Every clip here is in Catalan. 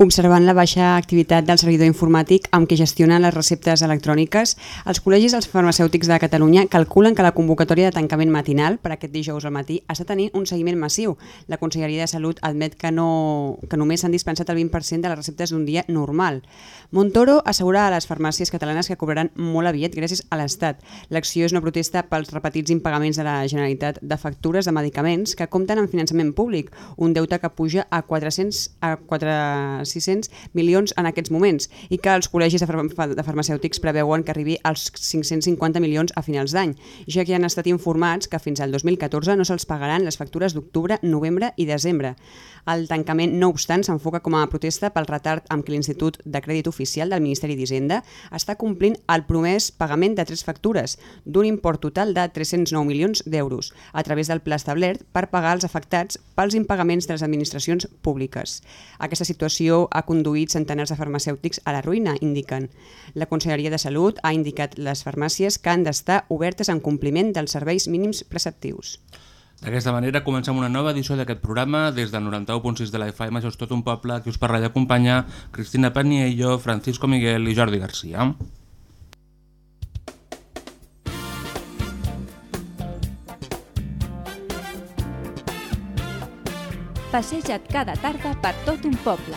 Observant la baixa activitat del servidor informàtic amb què gestionen les receptes electròniques, els col·legis dels farmacèutics de Catalunya calculen que la convocatòria de tancament matinal per aquest dijous al matí està tenint un seguiment massiu. La Conselleria de Salut admet que, no, que només s'han dispensat el 20% de les receptes d'un dia normal. Montoro assegura a les farmàcies catalanes que cobraran molt aviat gràcies a l'Estat. L'acció és una protesta pels repetits impagaments de la Generalitat de factures de medicaments que compten amb finançament públic, un deute que puja a 400 a 4 600 milions en aquests moments i que els col·legis de, de farmacèutics preveuen que arribi als 550 milions a finals d'any, ja que han estat informats que fins al 2014 no se'ls pagaran les factures d'octubre, novembre i desembre. El tancament, no obstant, s'enfoca com a protesta pel retard amb què l'Institut de Crèdit Oficial del Ministeri d'Hisenda està complint el promès pagament de tres factures d'un import total de 309 milions d'euros a través del pla establert per pagar els afectats pels impagaments de les administracions públiques. Aquesta situació ha conduït centenars de farmacèutics a la ruïna, indiquen. La Conselleria de Salut ha indicat les farmàcies que han d'estar obertes en compliment dels serveis mínims preceptius. D'aquesta manera comencem una nova edició d'aquest programa des del 91.6 de la FM, això és tot un poble, que us parla i acompanya Cristina Paniello, Francisco Miguel i Jordi Garcia. Passeja't cada tarda per tot un poble,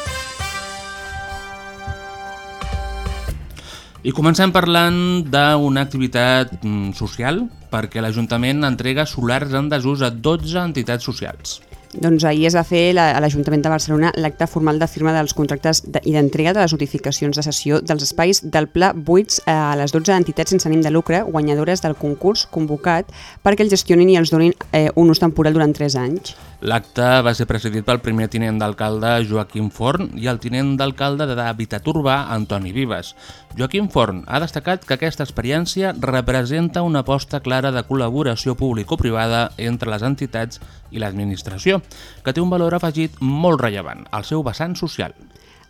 I comencem parlant d'una activitat mm, social perquè l'Ajuntament entrega solars en desús a 12 entitats socials. Doncs ahir es va fer a l'Ajuntament de Barcelona l'acte formal de firma dels contractes de, i d'entrega de les notificacions de sessió dels espais del Pla buits a les 12 entitats sense ànim de lucre guanyadores del concurs convocat perquè el gestionin i els donin eh, un ús temporal durant 3 anys. L'acte va ser presidit pel primer tinent d'alcalde Joaquim Forn i el tinent d'alcalde d'Habitat Urbà Antoni Vives. Joaquim Forn ha destacat que aquesta experiència representa una aposta clara de col·laboració público-privada entre les entitats i l'administració, que té un valor afegit molt rellevant, el seu vessant social.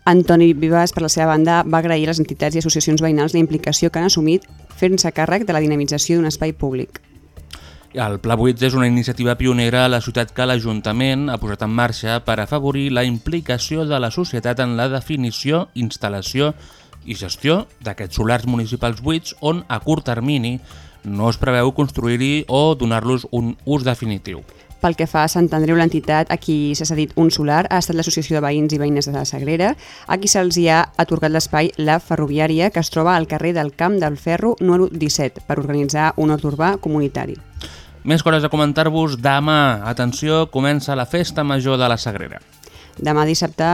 Antoni Vives, per la seva banda, va agrair a les entitats i associacions veïnals la implicació que han assumit fent-se càrrec de la dinamització d'un espai públic. El Pla 8 és una iniciativa pionera a la ciutat que l'Ajuntament ha posat en marxa per afavorir la implicació de la societat en la definició, instal·lació i gestió d'aquests solars municipals buits on, a curt termini, no es preveu construir-hi o donar-los un ús definitiu. Pel que fa a Sant Andreu, l'entitat a qui s'ha cedit un solar ha estat l'Associació de Veïns i Veïnes de la Sagrera, a qui se'ls hi ha atorgat l'espai La Ferroviària, que es troba al carrer del Camp del Ferro número 17, per organitzar un hort urbà comunitari. Més coses a comentar-vos. Demà, atenció, comença la Festa Major de la Sagrera. Demà dissabte,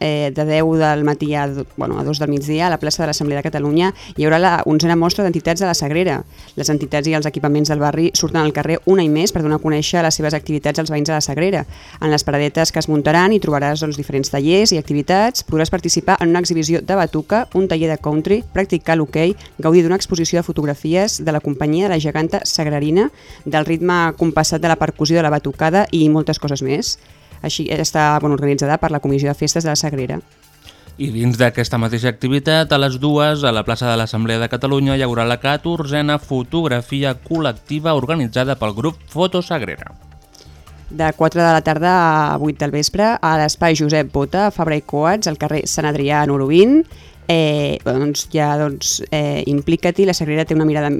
eh, de 10 del matí a, bueno, a 2 del migdia, a la plaça de l'Assemblea de Catalunya, hi haurà la onzena mostra d'entitats de la Sagrera. Les entitats i els equipaments del barri surten al carrer una i més per donar a conèixer les seves activitats als veïns de la Sagrera. En les paradetes que es muntaran hi trobaràs doncs, diferents tallers i activitats, podràs participar en una exhibició de batuca, un taller de country, practicar l'hoquei, gaudir d'una exposició de fotografies de la companyia de la geganta sagrarina, del ritme compassat de la percussió de la batucada i moltes coses més. Així està bueno, organitzada per la Comissió de Festes de la Sagrera. I dins d'aquesta mateixa activitat, a les dues, a la plaça de l'Assemblea de Catalunya, hi haurà la 14a fotografia col·lectiva organitzada pel grup Fotosagrera. De 4 de la tarda a 8 del vespre, a l'espai Josep Bota, a Fabra i Coats, al carrer Sant Adrià, número 20, eh, doncs ja doncs, eh, implica-t'hi, la Sagrera té una mirada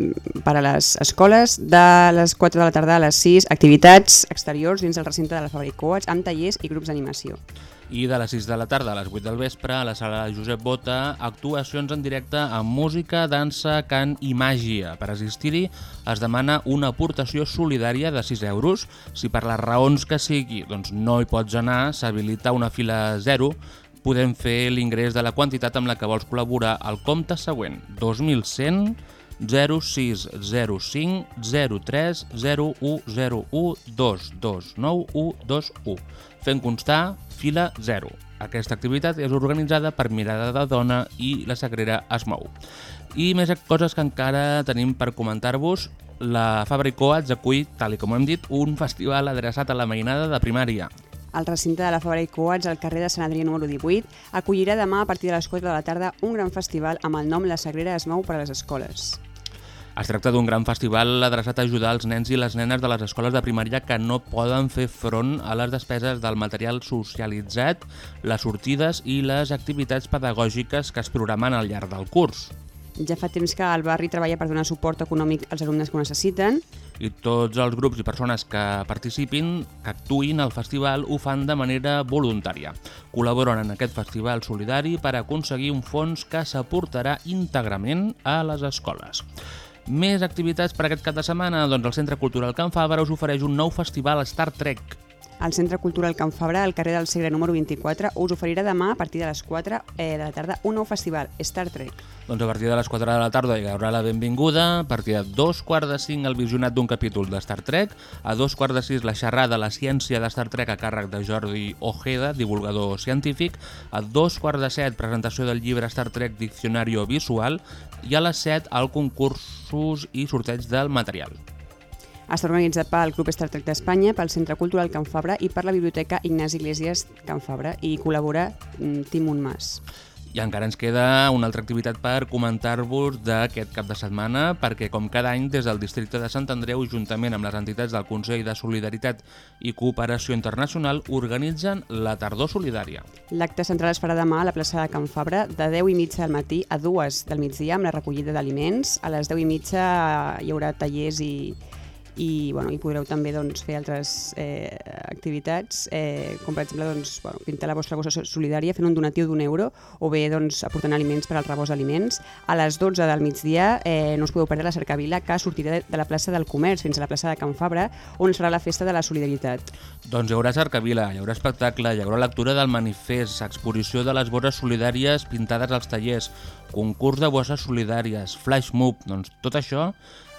per a les escoles, de les 4 de la tarda a les 6, activitats exteriors dins del recinte de la Fabra Coats, amb tallers i grups d'animació. I de les 6 de la tarda a les 8 del vespre, a la sala Josep Bota, actuacions en directe amb música, dansa, cant i màgia. Per assistir-hi es demana una aportació solidària de 6 euros. Si per les raons que sigui doncs no hi pots anar, s'habilita una fila 0, podem fer l'ingrés de la quantitat amb la que vols col·laborar al compte següent, 2100 0605 03 0101 229 fent constar fila 0. Aquesta activitat és organitzada per Mirada de Dona i la Sagrera es mou. I més coses que encara tenim per comentar-vos, la Fabra i Coats acull, tal i com hem dit, un festival adreçat a la mainada de primària. El recinte de la Fabra i Coats, al carrer de Sant Adrià número 18, acollirà demà a partir de les 4 de la tarda un gran festival amb el nom La Sagrera es mou per a les escoles. Es tracta d'un gran festival adreçat a ajudar els nens i les nenes de les escoles de primària que no poden fer front a les despeses del material socialitzat, les sortides i les activitats pedagògiques que es programen al llarg del curs. Ja fa temps que el barri treballa per donar suport econòmic als alumnes que ho necessiten. I tots els grups i persones que participin, que actuïn al festival, ho fan de manera voluntària. Col·laboren en aquest festival solidari per aconseguir un fons que s'aportarà íntegrament a les escoles. Més activitats per aquest cap de setmana? Doncs el Centre Cultural Can Fabra us ofereix un nou festival Star Trek. El Centre Cultural Can Fabra, al carrer del Segre número 24, us oferirà demà a partir de les 4 eh, de la tarda un nou festival, Star Trek. Doncs a partir de les 4 de la tarda hi haurà la benvinguda, a partir de dos quarts de 5 el visionat d'un capítol de Star Trek, a dos quarts de 6 la xerrada La ciència de Star Trek a càrrec de Jordi Ojeda, divulgador científic, a dos quarts de 7 presentació del llibre Star Trek Diccionario Visual i a les 7 el concursos i sorteig del material. Està organitzat pel Club Star Trek d'Espanya, pel Centre Cultural Can Fabra i per la Biblioteca Ignasi Iglesias Can Fabra i col·labora mm, Timon Mas. I encara ens queda una altra activitat per comentar-vos d'aquest cap de setmana, perquè com cada any des del districte de Sant Andreu, juntament amb les entitats del Consell de Solidaritat i Cooperació Internacional, organitzen la Tardor Solidària. L'acte central es farà demà a la plaça de Can Fabra de 10 i mitja del matí a 2 del migdia amb la recollida d'aliments. A les 10 i mitja hi haurà tallers i, i bueno, hi podreu també doncs, fer altres eh, activitats, eh, com per exemple doncs, bueno, pintar la vostra bossa solidària fent un donatiu d'un euro o bé doncs, aportant aliments per al rebost d'aliments. A les 12 del migdia eh, no us podeu perdre la cercavila que sortirà de, la plaça del Comerç fins a la plaça de Can Fabra on es farà la festa de la solidaritat. Doncs hi haurà cercavila, hi haurà espectacle, hi haurà lectura del manifest, exposició de les bosses solidàries pintades als tallers, concurs de bosses solidàries, flash mob, doncs tot això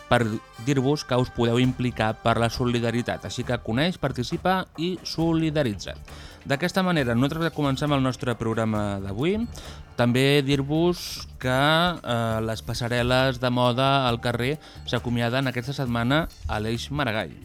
per dir-vos que us podeu implicar per la solidaritat. Així que coneix, participa i solidaritza't. D'aquesta manera, nosaltres comencem el nostre programa d'avui. També dir-vos que eh, les passarel·les de moda al carrer s'acomiaden aquesta setmana a l'Eix Maragall.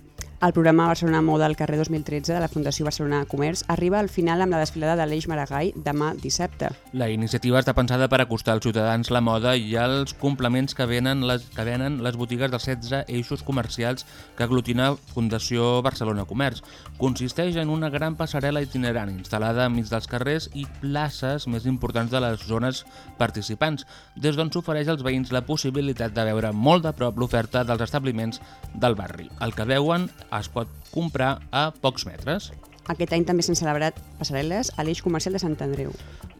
El programa Barcelona Moda al carrer 2013 de la Fundació Barcelona Comerç arriba al final amb la desfilada de l'Eix Maragall demà dissabte. La iniciativa està pensada per acostar als ciutadans la moda i els complements que venen les, que venen les botigues dels 16 eixos comercials que aglutina Fundació Barcelona Comerç. Consisteix en una gran passarel·la itinerant instal·lada enmig dels carrers i places més importants de les zones participants, des d'on s'ofereix als veïns la possibilitat de veure molt de prop l'oferta dels establiments del barri. El que veuen es pot comprar a pocs metres. Aquest any també s'han celebrat passarel·les a l'eix comercial de Sant Andreu.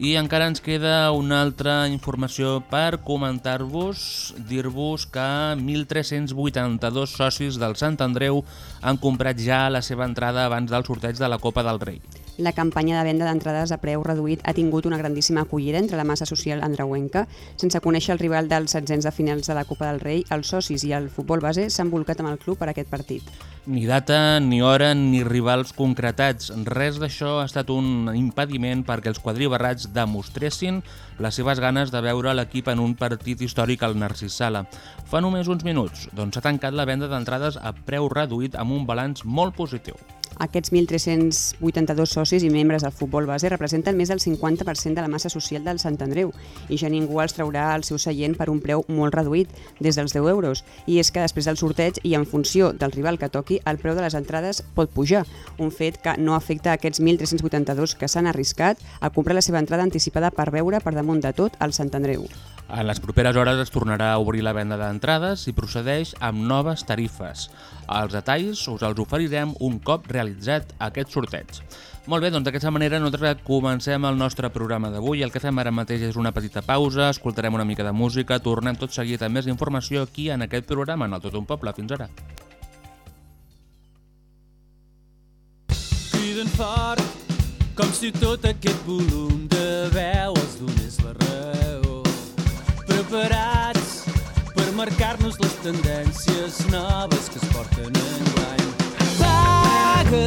I encara ens queda una altra informació per comentar-vos, dir-vos que 1.382 socis del Sant Andreu han comprat ja la seva entrada abans del sorteig de la Copa del Rei. La campanya de venda d'entrades a preu reduït ha tingut una grandíssima acollida entre la massa social andreuenca. Sense conèixer el rival dels setzents de finals de la Copa del Rei, els socis i el futbol base s'han volcat amb el club per aquest partit. Ni data, ni hora, ni rivals concretats. Res d'això ha estat un impediment perquè els quadribarrats demostressin les seves ganes de veure l'equip en un partit històric al Narcís Sala. Fa només uns minuts, doncs s'ha tancat la venda d'entrades a preu reduït amb un balanç molt positiu. Aquests 1.382 socis i membres del futbol base representen més del 50% de la massa social del Sant Andreu i ja ningú els traurà el seu seient per un preu molt reduït, des dels 10 euros. I és que després del sorteig i en funció del rival que toqui, el preu de les entrades pot pujar, un fet que no afecta aquests 1.382 que s'han arriscat a comprar la seva entrada anticipada per veure per damunt de tot el Sant Andreu. En les properes hores es tornarà a obrir la venda d'entrades i procedeix amb noves tarifes. Els detalls us els oferirem un cop realitzat aquest sorteig. Molt bé, doncs d'aquesta manera nosaltres comencem el nostre programa d'avui. El que fem ara mateix és una petita pausa, escoltarem una mica de música, tornem tot seguit amb més informació aquí en aquest programa, en el Tot un Poble. Fins ara. criden fort com si tot aquest volum de veu els donés la raó. Preparats per marcar-nos les tendències noves que es porten enguany. Paga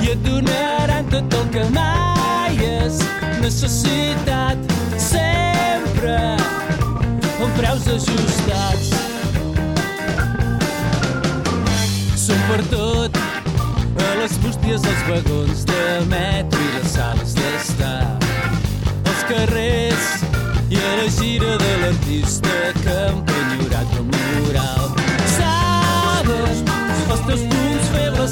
i et donaran tot el que mai has necessitat sempre amb preus ajustats. Som per tot a les bústies dels vagons de metro i les sales d'estar. Als carrers i a la gira de l'artista que ha empenyorat el mural. Sabes els teus punts febles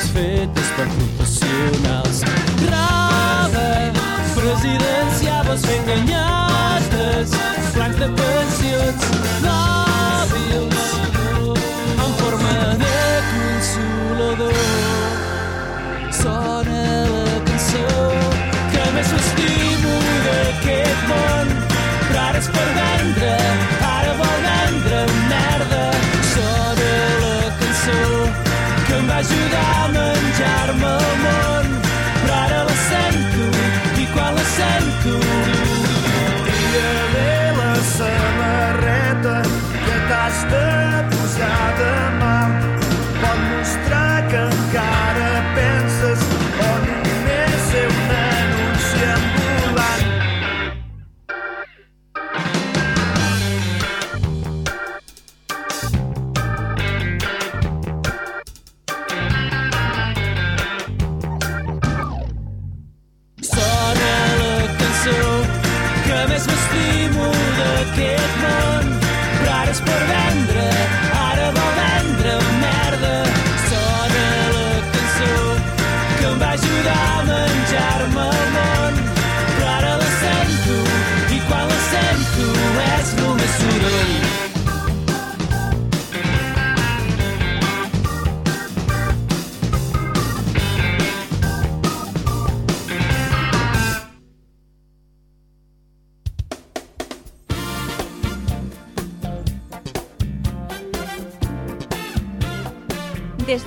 agressives fetes per professionals. Roba presidenciables fent ganyotes, plans de pensions la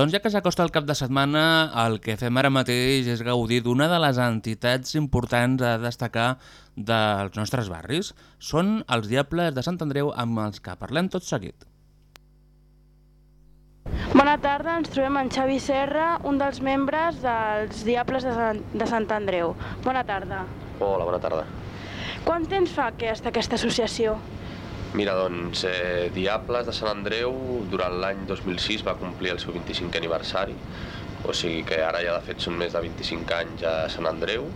Doncs ja que s'acosta el cap de setmana, el que fem ara mateix és gaudir d'una de les entitats importants a destacar dels nostres barris. Són els Diables de Sant Andreu amb els que parlem tot seguit. Bona tarda, ens trobem en Xavi Serra, un dels membres dels Diables de Sant, de Sant Andreu. Bona tarda. Hola, bona tarda. Quant temps fa que està aquesta associació? Mira, doncs, eh, Diables de Sant Andreu durant l'any 2006 va complir el seu 25è aniversari, o sigui que ara ja de fet són més de 25 anys a Sant Andreu,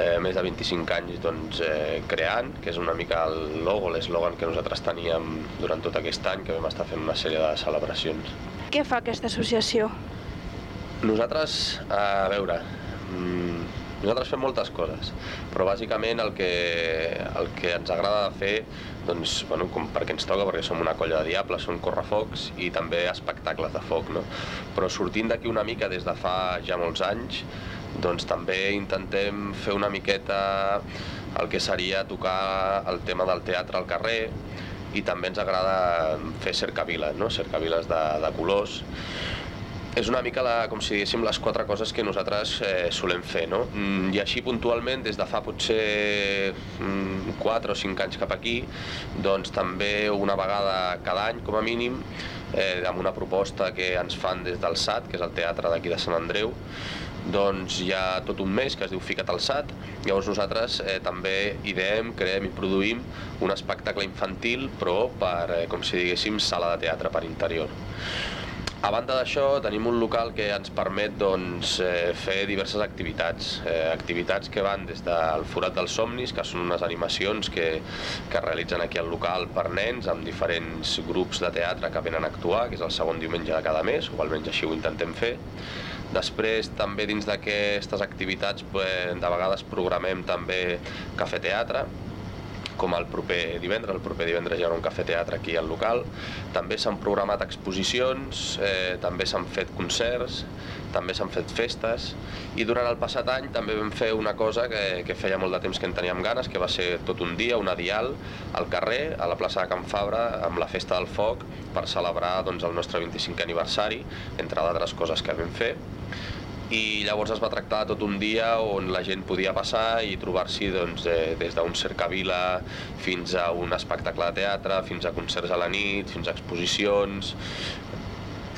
eh, més de 25 anys doncs, eh, creant, que és una mica el logo, l'eslògan que nosaltres teníem durant tot aquest any, que vam estar fent una sèrie de celebracions. Què fa aquesta associació? Nosaltres, a veure, mm, nosaltres fem moltes coses, però bàsicament el que, el que ens agrada fer, doncs, bueno, com perquè ens toca, perquè som una colla de diables, són correfocs i també espectacles de foc, no? Però sortint d'aquí una mica des de fa ja molts anys, doncs també intentem fer una miqueta el que seria tocar el tema del teatre al carrer i també ens agrada fer cercaviles, no? cercaviles de, de colors és una mica la, com si diguéssim les quatre coses que nosaltres eh, solem fer, no? Mm, I així puntualment, des de fa potser mm, 4 o 5 anys cap aquí, doncs també una vegada cada any, com a mínim, eh, amb una proposta que ens fan des del SAT, que és el teatre d'aquí de Sant Andreu, doncs hi ha tot un mes que es diu Fica't al SAT, llavors nosaltres eh, també ideem, creem i produïm un espectacle infantil, però per, eh, com si diguéssim, sala de teatre per interior. A banda d'això, tenim un local que ens permet doncs, eh, fer diverses activitats. Eh, activitats que van des del Forat dels Somnis, que són unes animacions que, que realitzen aquí al local per nens, amb diferents grups de teatre que venen a actuar, que és el segon diumenge de cada mes, o almenys així ho intentem fer. Després, també dins d'aquestes activitats, de vegades programem també cafè teatre, com el proper divendres, el proper divendres hi haurà un cafè teatre aquí al local. També s'han programat exposicions, eh, també s'han fet concerts, també s'han fet festes i durant el passat any també vam fer una cosa que, que feia molt de temps que en teníem ganes, que va ser tot un dia, una dial, al carrer, a la plaça de Can Fabra, amb la Festa del Foc, per celebrar doncs, el nostre 25è aniversari, entre d'altres coses que vam fer i llavors es va tractar tot un dia on la gent podia passar i trobar-s'hi doncs, eh, des d'un cercavila fins a un espectacle de teatre, fins a concerts a la nit, fins a exposicions...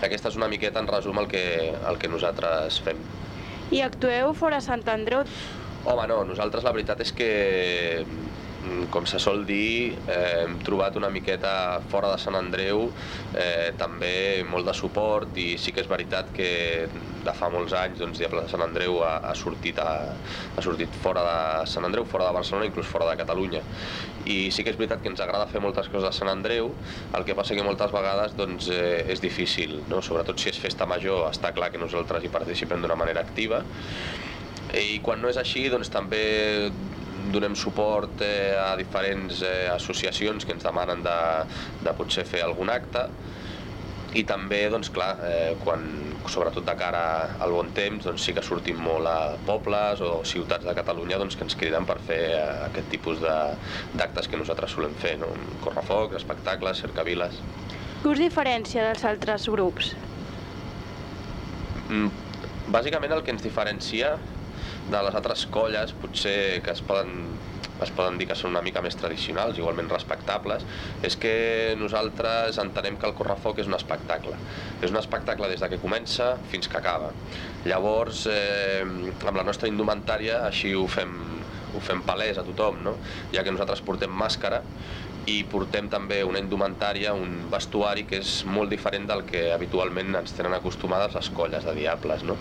Aquesta és una miqueta en resum el que, el que nosaltres fem. I actueu fora Sant Andreu? Home, no, nosaltres la veritat és que com se sol dir, eh, hem trobat una miqueta fora de Sant Andreu eh, també molt de suport i sí que és veritat que de fa molts anys doncs, Diables de Sant Andreu ha, ha, sortit a, ha sortit fora de Sant Andreu, fora de Barcelona, inclús fora de Catalunya. I sí que és veritat que ens agrada fer moltes coses a Sant Andreu, el que passa que moltes vegades doncs, eh, és difícil, no? sobretot si és festa major, està clar que nosaltres hi participem d'una manera activa, i quan no és així doncs també donem suport eh, a diferents eh, associacions que ens demanen de, de potser fer algun acte i també, doncs clar, eh, quan, sobretot de cara al bon temps, doncs sí que sortim molt a pobles o ciutats de Catalunya doncs, que ens criden per fer eh, aquest tipus d'actes que nosaltres solem fer, no? correfocs, espectacles, cercaviles. Què us diferència dels altres grups? Mm, bàsicament el que ens diferencia de les altres colles, potser que es poden es poden dir que són una mica més tradicionals, igualment respectables, és que nosaltres entenem que el correfoc és un espectacle. És un espectacle des de que comença fins que acaba. Llavors, eh, amb la nostra indumentària així ho fem, ho fem palès a tothom, no? ja que nosaltres portem màscara i portem també una indumentària, un vestuari que és molt diferent del que habitualment ens tenen acostumades les colles de Diables. No?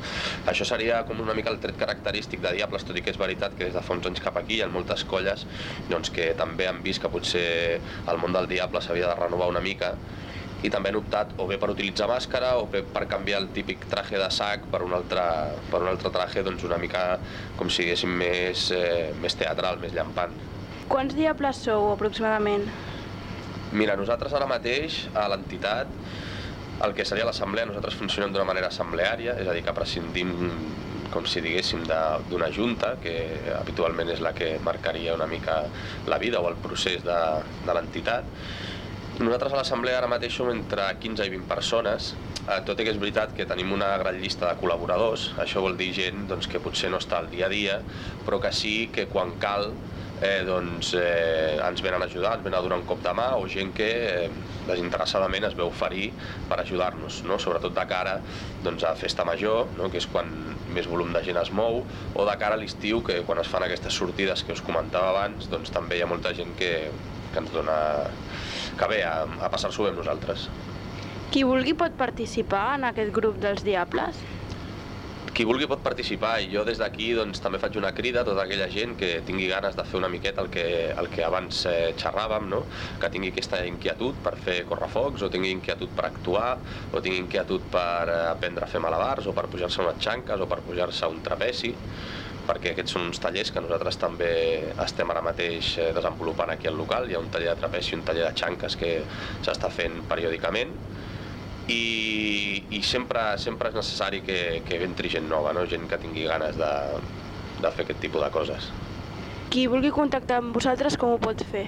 Això seria com una mica el tret característic de Diables, tot i que és veritat que des de fa uns anys cap aquí hi ha moltes colles doncs, que també han vist que potser el món del Diable s'havia de renovar una mica i també han optat o bé per utilitzar màscara o bé per canviar el típic traje de sac per un altre, per un altre traje doncs una mica com si diguéssim més, eh, més teatral, més llampant. Quants diables sou aproximadament? Mira, nosaltres ara mateix a l'entitat el que seria l'assemblea, nosaltres funcionem d'una manera assembleària, és a dir, que prescindim com si diguéssim d'una junta, que habitualment és la que marcaria una mica la vida o el procés de, de l'entitat. Nosaltres a l'assemblea ara mateix som entre 15 i 20 persones, eh, tot i que és veritat que tenim una gran llista de col·laboradors, això vol dir gent doncs, que potser no està al dia a dia, però que sí que quan cal eh, doncs, eh, ens venen a ajudar, ens venen a donar un cop de mà, o gent que eh, desinteressadament es veu oferir per ajudar-nos, no? sobretot de cara doncs, a Festa Major, no? que és quan més volum de gent es mou, o de cara a l'estiu, que quan es fan aquestes sortides que us comentava abans, doncs també hi ha molta gent que, que ens dona que ve a, a passar-s'ho bé amb nosaltres. Qui vulgui pot participar en aquest grup dels Diables? Qui vulgui pot participar i jo des d'aquí doncs, també faig una crida a tota aquella gent que tingui ganes de fer una miqueta el que, el que abans eh, xerràvem, no? que tingui aquesta inquietud per fer correfocs o tingui inquietud per actuar o tingui inquietud per eh, aprendre a fer malabars o per pujar-se unes xanques o per pujar-se un trapeci perquè aquests són uns tallers que nosaltres també estem ara mateix eh, desenvolupant aquí al local. Hi ha un taller de trapeci i un taller de xanques que s'està fent periòdicament i, i sempre, sempre és necessari que, que entri gent nova, no? gent que tingui ganes de, de fer aquest tipus de coses. Qui vulgui contactar amb vosaltres, com ho pot fer?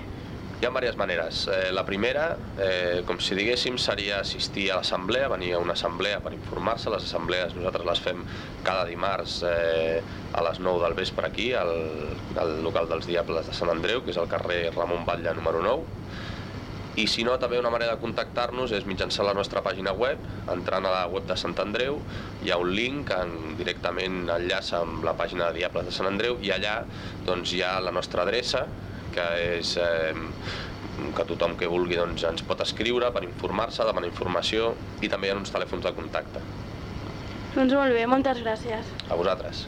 Hi ha diverses maneres. Eh, la primera, eh, com si diguéssim, seria assistir a l'assemblea, venir a una assemblea per informar-se. Les assemblees nosaltres les fem cada dimarts eh, a les 9 del vespre aquí, al, al local dels Diables de Sant Andreu, que és al carrer Ramon Batlle número 9 i si no, també una manera de contactar-nos és mitjançant la nostra pàgina web, entrant a la web de Sant Andreu, hi ha un link que directament enllaça amb la pàgina de Diables de Sant Andreu i allà doncs, hi ha la nostra adreça, que és eh, que tothom que vulgui doncs, ens pot escriure per informar-se, demanar informació i també hi ha uns telèfons de contacte. Doncs molt bé, moltes gràcies. A vosaltres.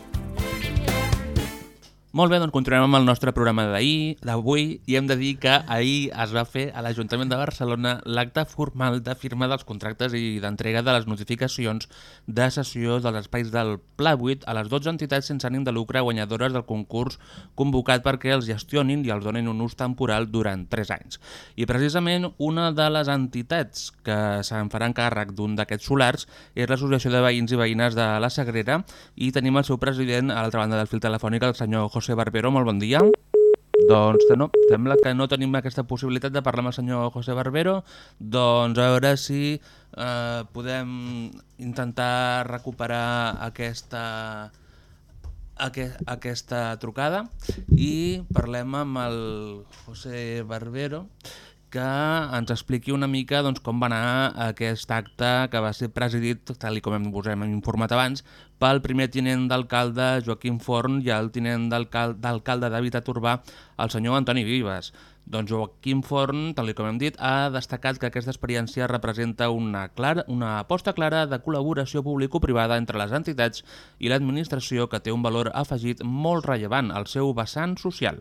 Molt bé, doncs continuem amb el nostre programa d'ahir, d'avui, i hem de dir que ahir es va fer a l'Ajuntament de Barcelona l'acte formal de firma dels contractes i d'entrega de les notificacions de sessió dels espais del Pla 8 a les 12 entitats sense ànim de lucre guanyadores del concurs convocat perquè els gestionin i els donin un ús temporal durant 3 anys. I precisament una de les entitats que se'n faran càrrec d'un d'aquests solars és l'Associació de Veïns i Veïnes de la Sagrera i tenim el seu president a l'altra banda del fil telefònic, el senyor José José Barbero, molt bon dia. Doncs no, sembla que no tenim aquesta possibilitat de parlar amb el senyor José Barbero, doncs a veure si eh, podem intentar recuperar aquesta, aquest, aquesta trucada. I parlem amb el José Barbero que ens expliqui una mica doncs, com va anar aquest acte que va ser presidit, tal com us hem informat abans, pel primer tinent d'alcalde Joaquim Forn i el tinent d'alcalde d'Habitat Urbà, el senyor Antoni Vives. Doncs Joaquim Forn, tal com hem dit, ha destacat que aquesta experiència representa una, clara, una aposta clara de col·laboració público-privada entre les entitats i l'administració que té un valor afegit molt rellevant al seu vessant social.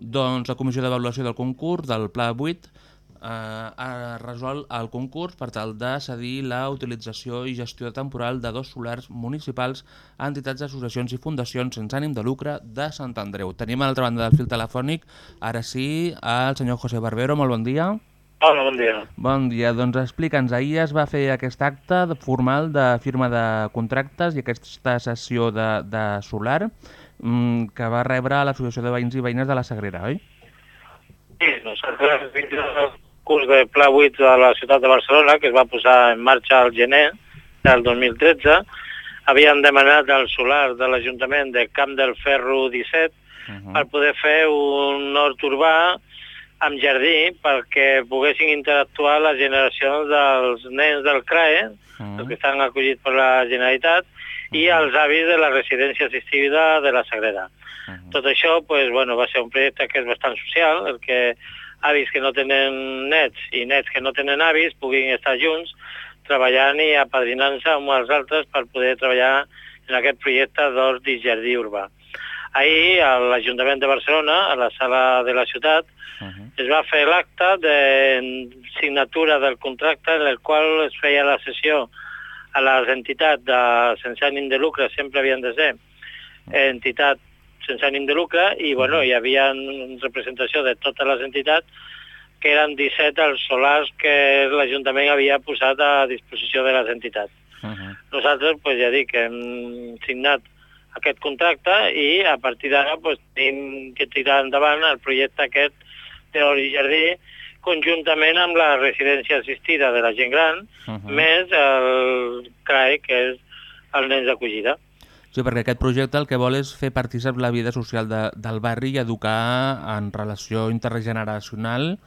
Doncs la Comissió d'Avaluació del concurs del Pla 8 eh, ha resolt el concurs per tal de cedir la utilització i gestió temporal de dos solars municipals a entitats, associacions i fundacions sense ànim de lucre de Sant Andreu. Tenim a l'altra banda del fil telefònic, ara sí, el senyor José Barbero. Molt bon dia. Hola, bon dia. Bon dia. Doncs explica'ns, ahir es va fer aquest acte formal de firma de contractes i aquesta sessió de, de solar mm, que va rebre l'Associació de Veïns i Veïnes de la Sagrera, oi? Sí, nosaltres curs de Pla 8 de la ciutat de Barcelona, que es va posar en marxa al gener del 2013, havien demanat al solar de l'Ajuntament de Camp del Ferro 17 uh -huh. per poder fer un hort urbà amb jardí perquè poguessin interactuar les generacions dels nens del CRAE, uh -huh. els que estan acollits per la Generalitat, uh -huh. i els avis de la residència assistida de la Sagrera. Uh -huh. Tot això pues, bueno, va ser un projecte que és bastant social, el que avis que no tenen nets i nets que no tenen avis puguin estar junts treballant i apadrinant-se amb els altres per poder treballar en aquest projecte d'hort i jardí urbà. Ahir, a l'Ajuntament de Barcelona, a la sala de la ciutat, uh -huh. es va fer l'acte de signatura del contracte en el qual es feia la sessió a les entitats de, sense ànim de lucre, sempre havien de ser entitats sense ànim de lucre i bueno, hi havia representació de totes les entitats que eren 17 els solars que l'Ajuntament havia posat a disposició de les entitats. Uh -huh. Nosaltres, pues, ja dic, hem signat aquest contracte i a partir d'ara pues, tenim que tirar endavant el projecte aquest d'Hori Jardí conjuntament amb la residència assistida de la gent gran, Uh -huh. més el CRAE, que és el nens d'acollida. Sí, perquè aquest projecte el que vol és fer partícip la vida social de, del barri i educar en relació intergeneracional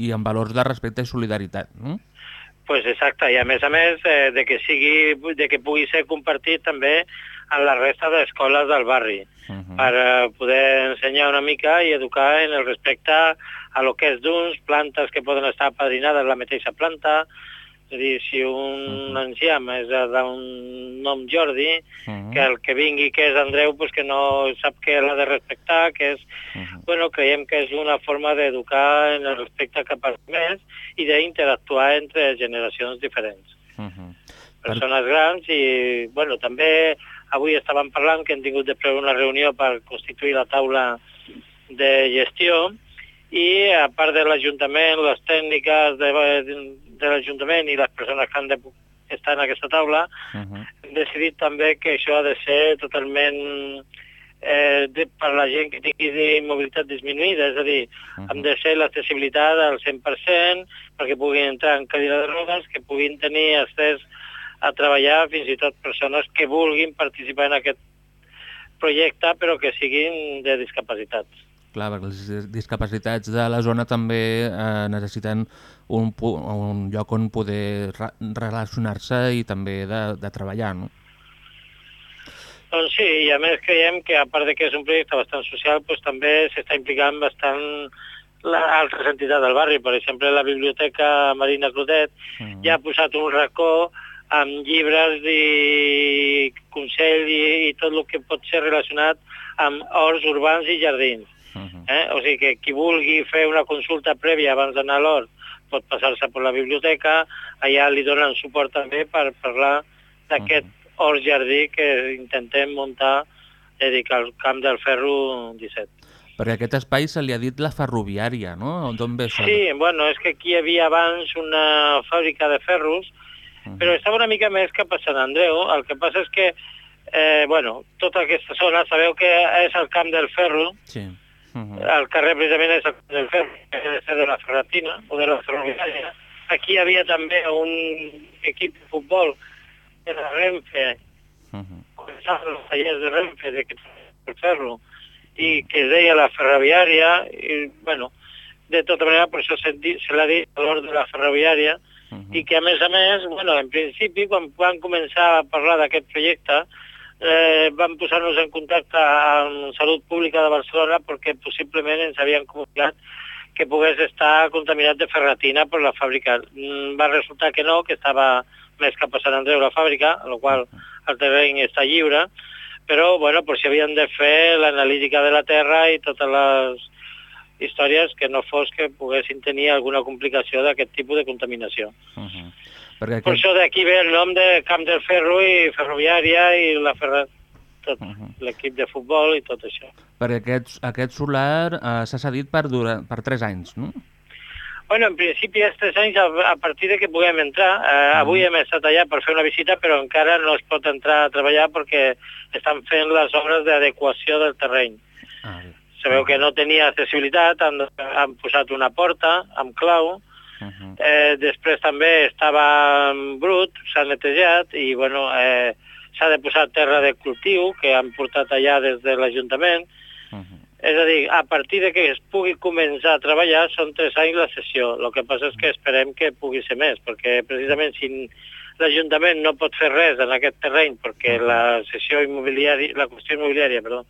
i en valors de respecte i solidaritat. No? pues exacte, i a més a més eh, de que sigui, de que pugui ser compartit també en la resta d'escoles del barri, Uh -huh. per eh, poder ensenyar una mica i educar en el respecte a lo que és d'uns, plantes que poden estar apadrinades la mateixa planta, és a dir, si un enciam és d'un nom Jordi, Uh -huh. que el que vingui que és Andreu, pues que no sap que l'ha de respectar, que és... Uh -huh. Bueno, creiem que és una forma d'educar en el respecte cap als més i d'interactuar entre generacions diferents. Uh -huh. Persones grans i, bueno, també avui estàvem parlant que hem tingut de preure una reunió per constituir la taula de gestió i a part de l'Ajuntament, les tècniques de, de l'Ajuntament i les persones que han de estar en aquesta taula, Uh -huh. hem decidit també que això ha de ser totalment eh, de, per la gent que tingui de mobilitat disminuïda, és a dir, uh -huh. hem de ser l'accessibilitat al 100% perquè puguin entrar en cadira de rodes, que puguin tenir accés a treballar fins i tot persones que vulguin participar en aquest projecte però que siguin de discapacitats. Clar, perquè les discapacitats de la zona també eh, necessiten un, un lloc on poder re relacionar-se i també de, de treballar, no? Doncs sí, i a més creiem que a part de que és un projecte bastant social, doncs també s'està implicant bastant la, altres entitats del barri. Per exemple, la Biblioteca Marina Clotet Mm. ja ha posat un racó amb llibres i consell i, i tot el que pot ser relacionat amb horts urbans i jardins. Uh -huh. Eh? O sigui que qui vulgui fer una consulta prèvia abans d'anar a l'hort pot passar-se per la biblioteca, allà li donen suport també per parlar d'aquest hort jardí que intentem muntar dedicar al Camp del Ferro 17. Perquè aquest espai se li ha dit la ferroviària, no? D'on ve això? Sí, bueno, és que aquí hi havia abans una fàbrica de ferros, però estava una mica més cap a Sant Andreu. El que passa és que, eh, bueno, tota aquesta zona, sabeu que és el Camp del Ferro, Sí. Uh -huh. el carrer precisament és el Ferro, de la Ferratina o de la Ferroviària. Aquí hi havia també un equip de futbol de la Renfe, Uh -huh. els tallers de Renfe, de del ferro, i que es deia la ferroviària, i, bueno, de tota manera, per això se, se l'ha dit a de la ferroviària, Uh -huh. i que a més a més, bueno, en principi, quan van començar a parlar d'aquest projecte, eh, van posar-nos en contacte amb Salut Pública de Barcelona perquè possiblement ens havien comunicat que pogués estar contaminat de ferratina per la fàbrica. Mm, Va resultar que no, que estava més cap a Sant Andreu la fàbrica, amb la qual el terreny està lliure, però bueno, per si havien de fer l'analítica de la terra i totes les històries que no fos que poguessin tenir alguna complicació d'aquest tipus de contaminació. Uh -huh. Perquè Per aquest... això d'aquí ve el nom de Camp del Ferro i Ferroviària i la ferra... tot, l'equip de futbol i tot això. Perquè aquest, aquest solar eh, s'ha cedit per, dura, per 3 anys, no? Bueno, en principi és tres anys a, a partir de que puguem entrar. Eh, avui hem estat allà per fer una visita, però encara no es pot entrar a treballar perquè estan fent les obres d'adequació del terreny. Ah, bé. Sabeu que no tenia accessibilitat, han, han posat una porta amb clau, Uh -huh. eh, després també estava brut, s'ha netejat i bueno, eh, s'ha de posar terra de cultiu que han portat allà des de l'Ajuntament. Uh -huh. És a dir, a partir de que es pugui començar a treballar són tres anys la sessió. El que passa és que esperem que pugui ser més, perquè precisament si l'Ajuntament no pot fer res en aquest terreny perquè la sessió immobiliària, la qüestió immobiliària, perdó,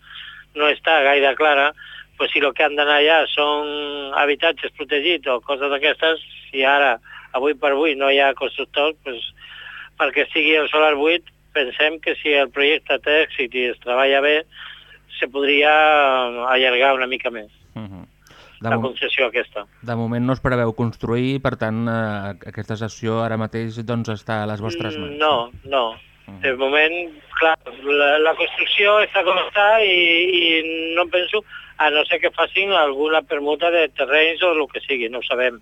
no està gaire clara, pues si el que han d'anar allà són habitatges protegits o coses d'aquestes, si ara, avui per avui, no hi ha constructors, pues, perquè sigui el solar buit, pensem que si el projecte té èxit i es treballa bé, se podria allargar una mica més Uh -huh. De, la concessió aquesta. de moment no es preveu construir, per tant, eh, aquesta sessió ara mateix doncs, està a les vostres mans. Mm, No, no. De moment, clar, la, la construcció està com està i, i no penso, a no ser que facin alguna permuta de terrenys o el que sigui, no ho sabem.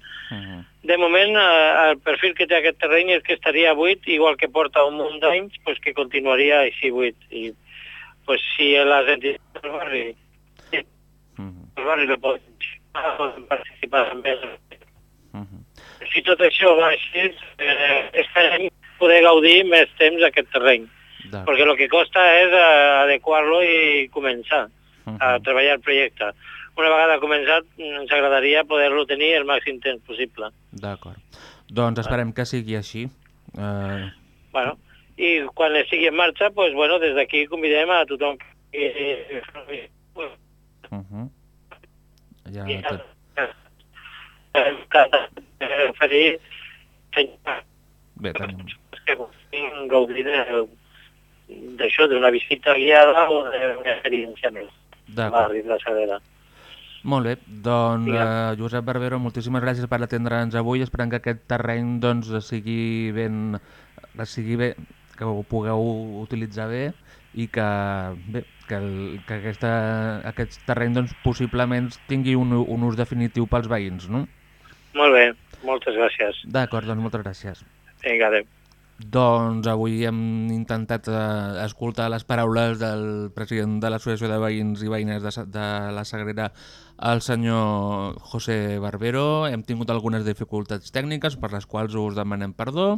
De moment, eh, el perfil que té aquest terreny és que estaria buit, igual que porta un munt d'anys, pues que continuaria així buit. I pues, si les entitats del barri, sí, el barri no poden participar, poden participar també. Si tot això va així, poder gaudir més temps d'aquest terreny. Perquè el que costa és eh, adequar-lo i començar a treballar el projecte. Una vegada començat, ens agradaria poder-lo tenir el màxim temps possible. D'acord. Doncs esperem que sigui així. Eh, Bueno, i quan estigui en marxa, pues, bueno, des d'aquí convidem a tothom que... uh -huh. ja, I tot... Bé, tenim... que puguin gaudir d'això, d'una visita guiada o d'una experiència més. La Sagrera. Molt bé, doncs eh, Josep Barbero, moltíssimes gràcies per atendre'ns avui. Esperem que aquest terreny doncs, sigui ben, sigui bé, que ho pugueu utilitzar bé i que, bé, que, el, que aquesta, aquest terreny doncs, possiblement tingui un, un ús definitiu pels veïns, no? Molt bé, moltes gràcies. D'acord, doncs moltes gràcies. Vinga, adéu. Doncs avui hem intentat eh, escoltar les paraules del president de l'Associació de Veïns i Veïnes de, de la Sagrera, el senyor José Barbero. Hem tingut algunes dificultats tècniques per les quals us demanem perdó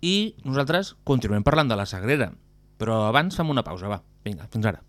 i nosaltres continuem parlant de la Sagrera. Però abans fem una pausa, va. Vinga, fins ara.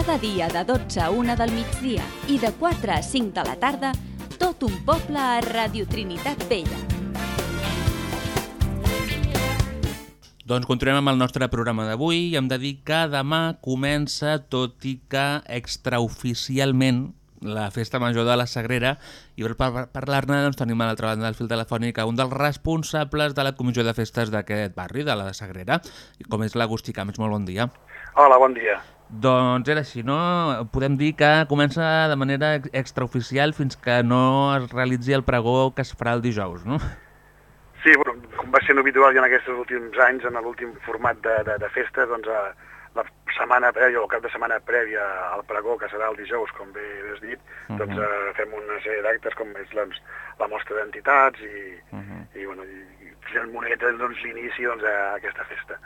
Cada dia de 12 a 1 del migdia i de 4 a 5 de la tarda, tot un poble a Radio Trinitat Vella. Doncs continuem amb el nostre programa d'avui i hem de dir que demà comença, tot i que extraoficialment, la Festa Major de la Sagrera i per par- parlar-ne doncs, tenim a l'altra banda del fil telefònic un dels responsables de la Comissió de Festes d'aquest barri, de la Sagrera, com és l'Agustí Camps. Molt bon dia. Hola, bon dia. Doncs era així, no? Podem dir que comença de manera ex- extraoficial fins que no es realitzi el pregó que es farà el dijous, no? Sí, bueno, com va ser habitual ja en aquests últims anys, en l'últim format de, de, de festes, doncs a, la setmana prèvia o el cap de setmana prèvia al pregó, que serà el dijous, com bé has dit, doncs Mhm. eh, fem una sèrie d'actes com és doncs, la mostra d'entitats i, i, bueno, i, i fem una miqueta doncs, l'inici doncs, a aquesta festa.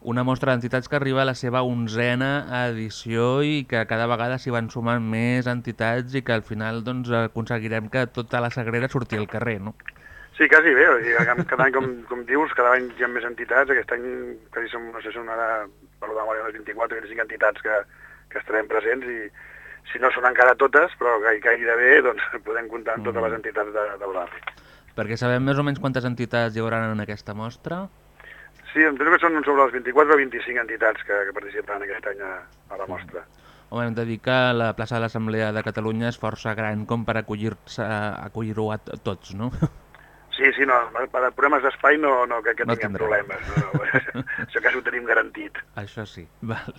Una mostra d'entitats que arriba a la seva onzena edició i que cada vegada s'hi van sumant més entitats i que al final doncs, aconseguirem que tota la Sagrera surti al carrer, no? Sí, quasi bé, o sigui, cada- any, com, com dius, cada any hi ha més entitats, aquest any quasi som, no sé, són ara, per la memòria, unes 24 o 25 entitats que, que estarem presents i si no són encara totes, però gai- gairebé doncs, podem comptar amb totes les entitats de, barri. Perquè sabem més o menys quantes entitats hi haurà en aquesta mostra. Sí, em penso que són sobre les 24 o 25 entitats que, que participaran aquest any a, a la mostra. Home, hem de dir que la plaça de l'Assemblea de Catalunya és força gran com per acollir-ho a t- tots, no? Sí, sí, no, per problemes d'espai no, no crec que No tinguem tindrem. problemes. No, no, això quasi ho tenim garantit. Això sí. Val.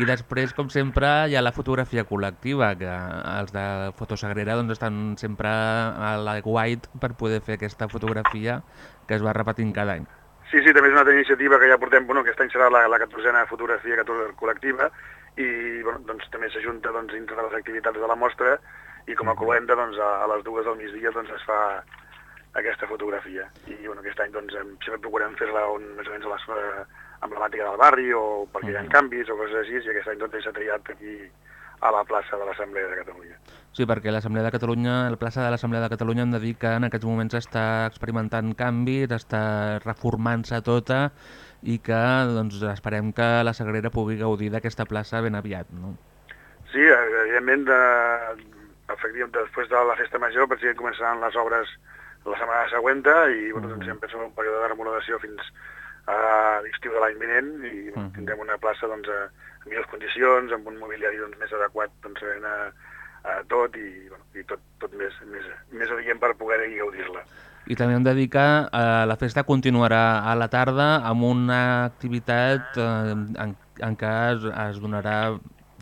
I després, com sempre, hi ha la fotografia col·lectiva, que els de Fotosagrera doncs, estan sempre a la guait per poder fer aquesta fotografia que es va repetint cada any. Sí, sí, també és una altra iniciativa que ja portem, bueno, aquest any serà la, la 14a fotografia 14 col·lectiva i bueno, doncs, també s'ajunta doncs, dintre de les activitats de la mostra i com a col·lenda doncs, a, a les dues del migdia doncs, es fa aquesta fotografia. I bueno, aquest any doncs, em- sempre procurem fer-la on, més o menys a la zona emblemàtica del barri o perquè hi ha canvis o coses així i aquest any doncs, s'ha triat aquí a la plaça de l'Assemblea de Catalunya. Sí, perquè l'Assemblea de Catalunya, la plaça de l'Assemblea de Catalunya hem de dir que en aquests moments està experimentant canvis, està reformant-se tota i que doncs, esperem que la Sagrera pugui gaudir d'aquesta plaça ben aviat. No? Sí, evidentment, de, efectivament, després de la festa major, precisament començaran les obres la setmana següent i bueno, doncs, sempre és un període de remodelació fins a l'estiu de l'any vinent i bueno, tindrem una plaça doncs, a, en millors condicions, amb un mobiliari doncs, més adequat doncs, a, a tot i, bueno, i tot, tot més, més, més adient per poder-hi gaudir-la. I també hem de dir que eh, la festa continuarà a la tarda amb una activitat eh, en, en què es, es donarà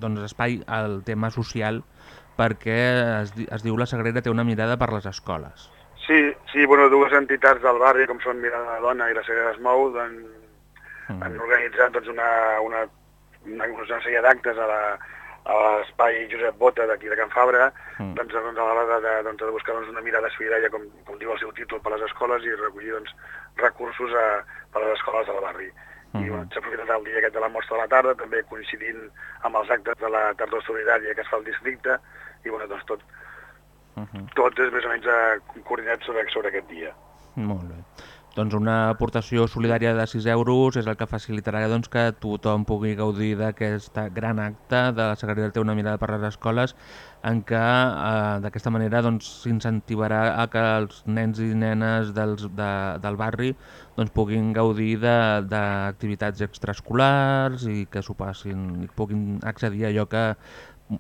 doncs, espai al tema social perquè es, es diu la Sagrera té una mirada per les escoles. Sí, sí, bueno, dues entitats del barri, com són Mirada de Dona i la Sagrera es Mou, han, han organitzat doncs, una, una, una, una sèrie d'actes a la, a l'espai Josep Bota d'aquí de Can Fabra, Mm. doncs, doncs, a l'hora de, de, doncs, de buscar doncs, una mirada solidària, com, com diu el seu títol, per les escoles i recollir doncs, recursos a, per a les escoles del barri. I bueno, s'ha aprofitat el dia aquest de la mostra de la tarda, també coincidint amb els actes de la tardor solidària que es fa al districte, i bueno, doncs tot, tot és més o menys eh, coordinat sobre, sobre aquest dia. Molt bé. Doncs una aportació solidària de 6 euros és el que facilitarà doncs, que tothom pugui gaudir d'aquest gran acte de la Sagrera té una mirada per les escoles en què eh, d'aquesta manera doncs, s'incentivarà a que els nens i nenes dels, de, del barri doncs, puguin gaudir d'activitats extraescolars i que s'ho passin i puguin accedir a allò que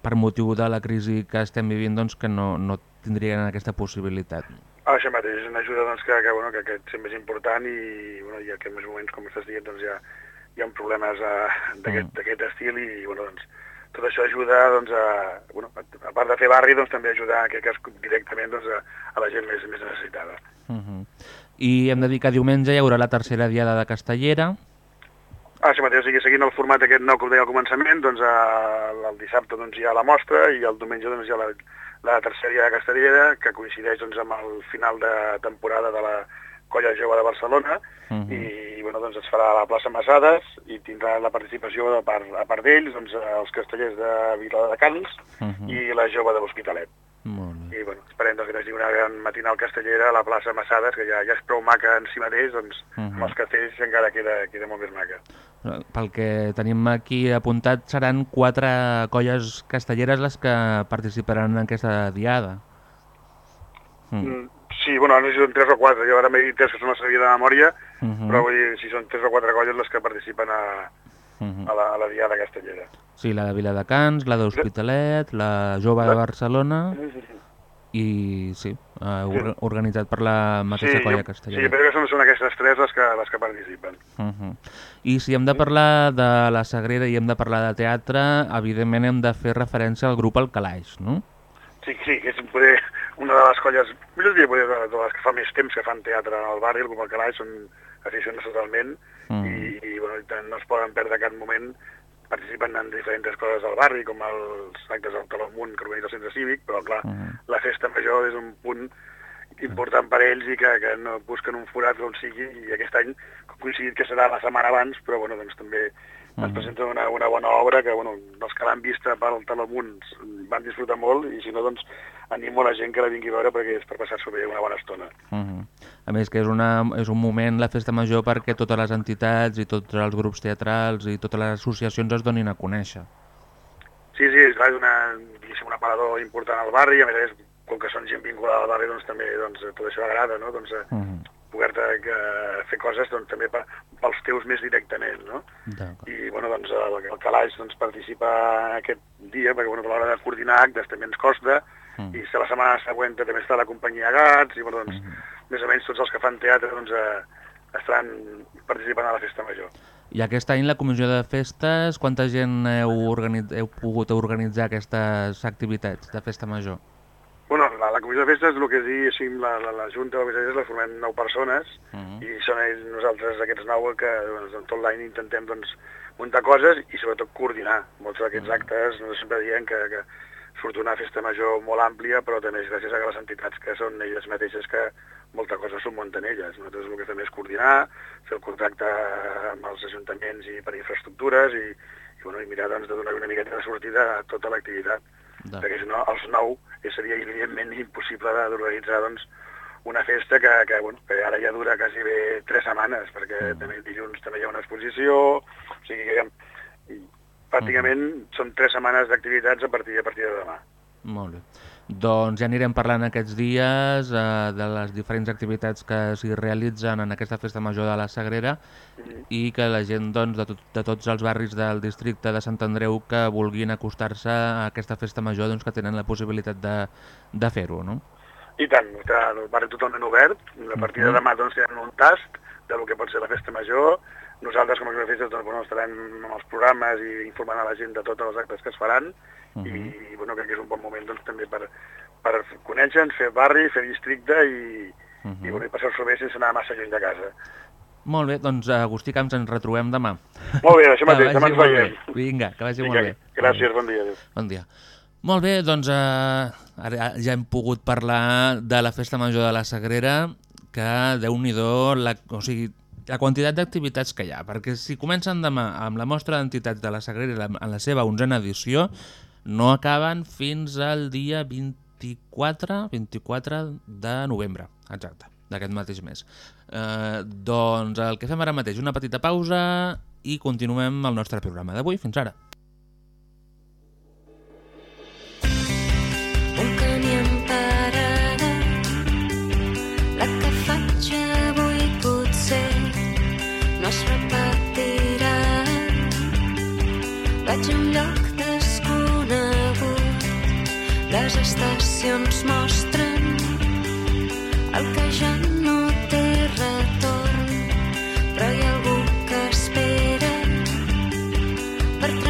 per motiu de la crisi que estem vivint doncs, que no, no tindrien aquesta possibilitat. Ah, això mateix, és una ajuda doncs, que, que, bueno, que, que sempre és important i, bueno, i en aquests moments, com estàs dient, doncs, hi, ha, hi ha problemes uh, d'aquest d'aquest estil i bueno, doncs, tot això ajuda doncs, a, bueno, a, a part de fer barri, doncs, també ajuda en aquest cas directament doncs, a, a la gent més, més necessitada. Uh -huh. I hem de dir que diumenge hi haurà la tercera diada de Castellera. Ah, això mateix, o sigui, seguint el format aquest nou que deia al començament, doncs el, el dissabte doncs, hi ha la mostra i el diumenge doncs, hi ha la, la tercera de Castellera, que coincideix doncs, amb el final de temporada de la Colla Jove de Barcelona, Uh -huh. i bueno, doncs es farà a la plaça Massades i tindrà la participació a part, a part d'ells doncs, els castellers de Viladecans Uh -huh. i la jove de l'Hospitalet. I bueno, esperem doncs, que hi hagi una gran matinal castellera a la plaça Massades, que ja, ja és prou maca en si mateix, doncs Uh amb -huh. els castells encara queda, queda molt més maca. Pel que tenim aquí apuntat, seran quatre colles castelleres les que participaran en aquesta diada. Mm. Mm, Sí, bueno, no sé si són tres o quatre, jo ara m'he dit tres que són la sabia de memòria, Uh -huh. però vull dir, si són tres o quatre colles les que participen a, Uh -huh. a, la, a la Diada Castellera. Sí, la de Viladecans, la d'Hospitalet, la Jove de Barcelona i sí, eh, or organitzat per la mateixa sí, colla castellera. Sí, però que són, són aquestes tres les que, les que participen. Uh -huh. I si hem de parlar de la Sagrera i hem de parlar de teatre, evidentment hem de fer referència al grup El Calaix, no? Sí, sí, que és poder una de les colles, millor dir, poder, de, de les que fa més temps que fan teatre al barri, el Grup Alcalà, són aficionats totalment, Mm. i, i bueno, no es poden perdre cap moment, participen en diferents coses del barri, com els actes del Taló Amunt que organitza el centre cívic, però clar, la festa major és un punt important per ells i que, que no busquen un forat on sigui, i aquest any ha coincidit que serà la setmana abans, però bueno, doncs també ens presenten una, una bona obra que, bueno, els que l'han vista pel Talamunt van disfrutar molt i si no, doncs animo la gent que la vingui a veure perquè és per passar-s'ho bé una bona estona. Uh -huh. A més que és, una, és un moment, la festa major, perquè totes les entitats i tots els grups teatrals i totes les associacions es donin a conèixer. Sí, sí, és, clar, és una, diguéssim, un aparador important al barri, a més a més, com que són gent vinculada al barri, doncs també doncs, tot això agrada, no? Doncs, uh -huh. Poder-te eh, fer coses doncs, també pels teus més directament, no? I, bueno, doncs, el, el calaix doncs, participa aquest dia, perquè, bueno, a l'hora de coordinar actes també ens costa, mm. i la setmana següent també està la companyia Gats, i, bueno, doncs, mm. més o menys tots els que fan teatre, doncs, eh, estaran participant a la festa major. I aquest any la comissió de festes, quanta gent heu, heu pogut organitzar aquestes activitats de festa major? La, la comissió de festes, el que és dir, així, la, la, la Junta o és la formem nou persones uh -huh. i són ells, nosaltres, aquests nou, que doncs, tot l'any intentem doncs, muntar coses i sobretot coordinar molts d'aquests uh -huh. actes. Nosaltres sempre diem que, que surt una festa major molt àmplia, però també és gràcies a les entitats que són elles mateixes que molta cosa s'ho munten elles. Nosaltres el que fem és coordinar, fer el contacte amb els ajuntaments i per infraestructures i, i, bueno, i mirar doncs, de donar una miqueta de sortida a tota l'activitat perquè si no, els nou seria evidentment impossible d'organitzar doncs, una festa que, que, bueno, que ara ja dura quasi bé tres setmanes, perquè mm. també dilluns també hi ha una exposició, o sigui que pràcticament mm. són tres setmanes d'activitats a partir a partir de demà. Molt bé. Doncs ja anirem parlant aquests dies eh, de les diferents activitats que s'hi realitzen en aquesta festa major de la Sagrera mm -hmm. i que la gent doncs, de, tot, de tots els barris del districte de Sant Andreu que vulguin acostar-se a aquesta festa major doncs, que tenen la possibilitat de, de fer-ho, no? I tant, el barri totalment obert. A partir de demà doncs, tenen un tast de lo que pot ser la festa major. Nosaltres, com a grafistes, doncs, bueno, estarem amb els programes i informant a la gent de tots els actes que es faran uh -huh. i bueno, crec que és un bon moment doncs, també per, per conèixer-nos, fer barri, fer districte i, uh -huh. i, bueno, i passar-s'ho bé sense anar massa lluny de casa. Molt bé, doncs Agustí Camps, ens retrobem demà. Molt bé, això mateix, demà ens veiem. Vinga, que vagi Vinga, molt bé. Gràcies, bon dia. Adéu. Bon dia. Molt bé, doncs eh, ara ja hem pogut parlar de la Festa Major de la Sagrera, que déu nhi la, o sigui, la quantitat d'activitats que hi ha, perquè si comencen demà amb la mostra d'entitats de la Sagrera en la seva onzena edició, no acaben fins al dia 24, 24 de novembre, exacte, d'aquest mateix mes. Eh, doncs el que fem ara mateix, una petita pausa i continuem el nostre programa d'avui. Fins ara. Estacions mostren el que ja no té retorn, però hi ha algú que espera per trencar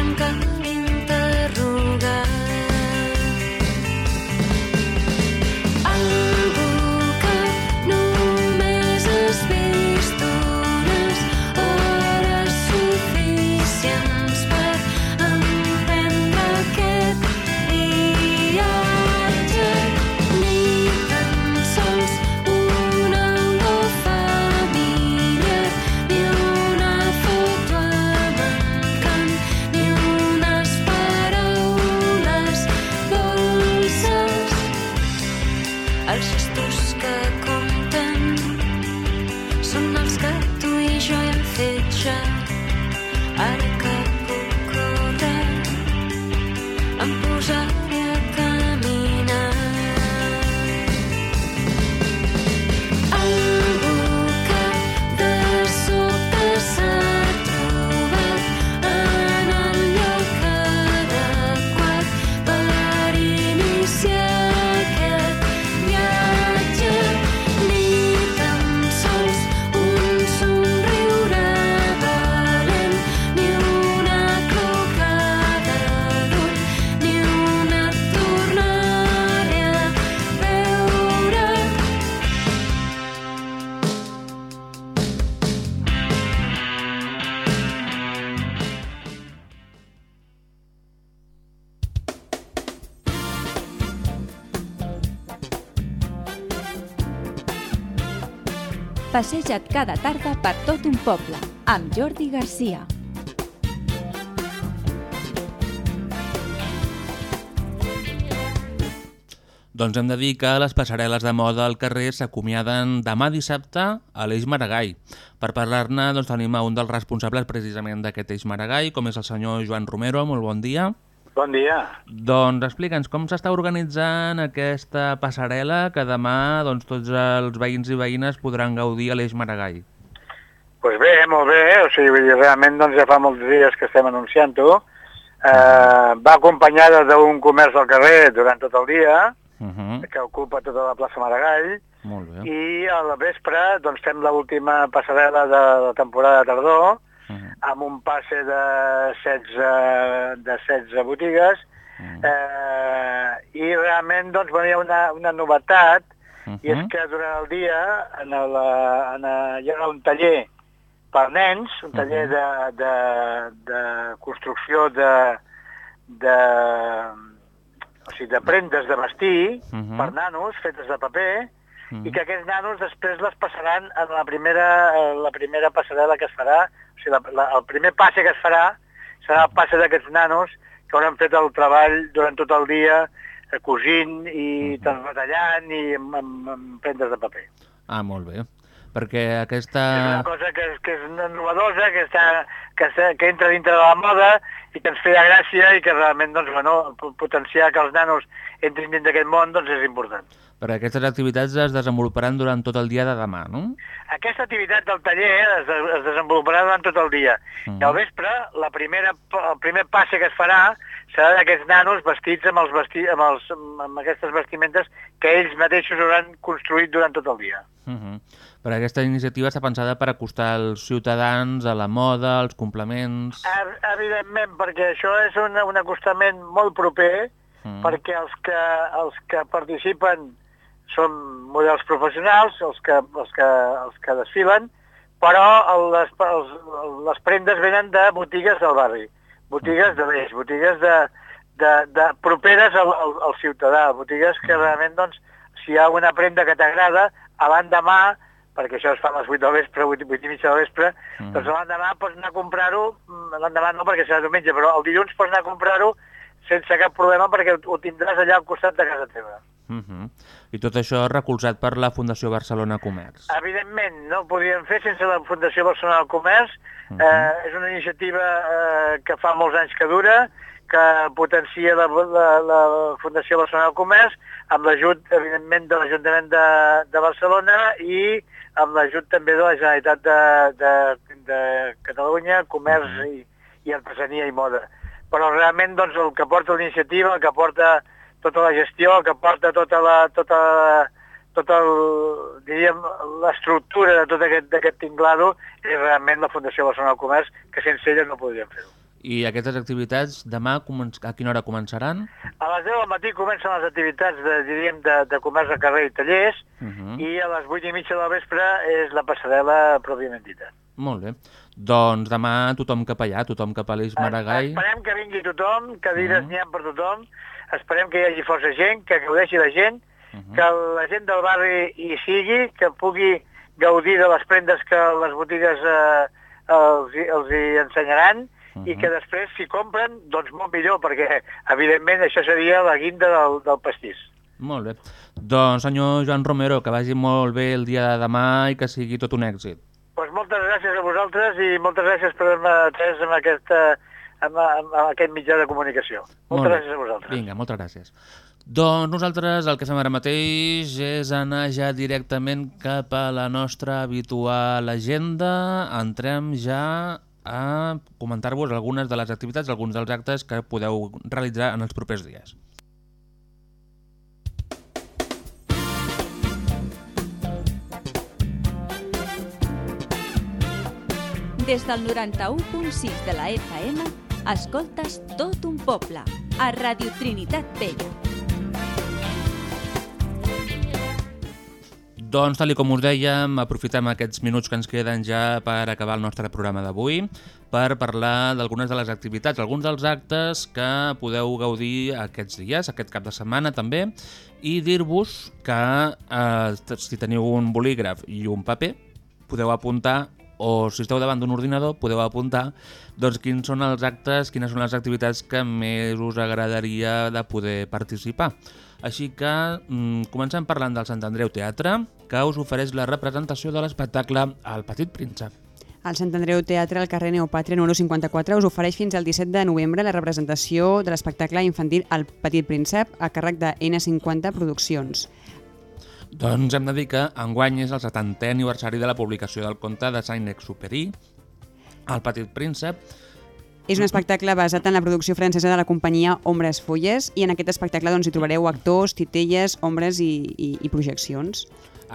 Passeja't cada tarda per tot un poble, amb Jordi Garcia. Doncs hem de dir que les passarel·les de moda al carrer s'acomiaden demà dissabte a l'Eix Maragall. Per parlar-ne doncs, tenim un dels responsables precisament d'aquest Eix Maragall, com és el senyor Joan Romero. Molt bon dia. Bon dia. Doncs explica'ns com s'està organitzant aquesta passarel·la que demà doncs, tots els veïns i veïnes podran gaudir a l'Eix Maragall. Doncs pues bé, molt bé, o sigui, vull dir, realment doncs, ja fa molts dies que estem anunciant-ho. Eh, va acompanyada d'un comerç al carrer durant tot el dia, Uh -huh. que ocupa tota la plaça Maragall, Molt bé. i a la vespre doncs, fem l'última passarel·la de la temporada de tardor, amb un passe de 16, de 16 botigues, eh, i realment doncs, bueno, hi ha una, una novetat, i és que durant el dia en el, en el, hi ha un taller per nens, un taller de, de, de construcció de, de, o sigui, de prendes de vestir Mhm. per nanos fetes de paper, Mhm. i que aquests nanos després les passaran en la primera, eh, la primera passarel·la que es farà, o sigui, la, la, el primer passe que es farà serà el passe d'aquests nanos que hauran fet el treball durant tot el dia eh, cosint i Mhm. retallant i amb, amb, amb prendes de paper. Ah, molt bé. Perquè És aquesta... una cosa que és, que és novedosa, que, està, que, està, que entra dintre de la moda i que ens feia gràcia i que realment doncs, bueno, po- potenciar que els nanos entrin dins d'aquest món doncs, és important. Perquè aquestes activitats es desenvoluparan durant tot el dia de demà, no? Aquesta activitat del taller es, de- es desenvoluparà durant tot el dia. I al vespre, la primera, el primer passe que es farà serà d'aquests nanos vestits amb, els vesti, amb, els, amb aquestes vestimentes que ells mateixos hauran construït durant tot el dia. Uh -huh. Perquè aquesta iniciativa està pensada per acostar els ciutadans a la moda, als complements... Ev- Evidentment, perquè això és un, un acostament molt proper, Mm. perquè els que, els que participen són models professionals, els que, els que, els que desfilen, però les, els, les prendes venen de botigues del barri, botigues de l'eix, botigues de, de, de properes al, al, al ciutadà, botigues que realment, doncs, si hi ha una prenda que t'agrada, a l'endemà, perquè això es fa a les 8 del vespre, 8, 8 i mitja del vespre, Mm. doncs l'endemà pots anar a comprar-ho, mm, l'endemà no perquè serà diumenge, però el dilluns pots anar a comprar-ho sense cap problema perquè ho, ho tindràs allà al costat de casa teva. Uh -huh. I tot això recolzat per la Fundació Barcelona Comerç. Evidentment, no ho podríem fer sense la Fundació Barcelona Comerç. Mhm. eh, és una iniciativa eh, que fa molts anys que dura, que potencia la, la, la Fundació Barcelona Comerç amb l'ajut, evidentment, de l'Ajuntament de, de Barcelona i amb l'ajut també de la Generalitat de, de, de Catalunya, Comerç i, i Artesania i Moda. Però realment doncs, el que porta la iniciativa, el que porta tota la gestió, que porta tota la, tota, tota el, diríem, l'estructura de tot aquest, d'aquest tinglado és realment la Fundació Barcelona del Comerç, que sense ella no podríem fer-ho. I aquestes activitats demà a quina hora començaran? A les 10 del matí comencen les activitats de, diríem, de, de comerç al carrer i tallers, Uh -huh. i a les 8 i mitja del vespre és la passarel·la pròpiament dita. Molt bé. Doncs demà tothom cap allà, tothom cap a l'Eix Maragall. Esperem que vingui tothom, cadires n'hi ha per tothom, esperem que hi hagi força gent, que gaudeixi la gent, que la gent del barri hi sigui, que pugui gaudir de les prendes que les botigues eh, els, els hi ensenyaran, i que després, si compren, doncs molt millor, perquè, evidentment, això seria la guinda del, del pastís. Molt bé. Doncs senyor Joan Romero, que vagi molt bé el dia de demà i que sigui tot un èxit. Doncs moltes gràcies a vosaltres i moltes gràcies per haver-me atès amb, aquesta, amb, amb, amb aquest mitjà de comunicació. Molt Moltes bé. gràcies a vosaltres. Vinga, moltes gràcies. Doncs nosaltres el que fem ara mateix és anar ja directament cap a la nostra habitual agenda. Entrem ja a comentar-vos algunes de les activitats, alguns dels actes que podeu realitzar en els propers dies. Des del 91.6 de la FM, escoltes tot un poble, a Radio Trinitat Vella. Doncs, tal com us dèiem, aprofitem aquests minuts que ens queden ja per acabar el nostre programa d'avui per parlar d'algunes de les activitats, alguns dels actes que podeu gaudir aquests dies, aquest cap de setmana també, i dir-vos que eh, si teniu un bolígraf i un paper, podeu apuntar o si esteu davant d'un ordinador podeu apuntar doncs, quins són els actes, quines són les activitats que més us agradaria de poder participar. Així que mm, comencem parlant del Sant Andreu Teatre, que us ofereix la representació de l'espectacle El Petit Príncep. El Sant Andreu Teatre al carrer Neopàtria número 54 us ofereix fins al 17 de novembre la representació de l'espectacle infantil El Petit Príncep a càrrec de N50 Produccions. Doncs hem de dir que enguany és el 70è aniversari de la publicació del conte de Saint-Exupéry, El Petit Príncep, És un espectacle basat en la producció francesa de la companyia Ombres Folles i en aquest espectacle doncs, hi trobareu actors, titelles, ombres i, i, i projeccions.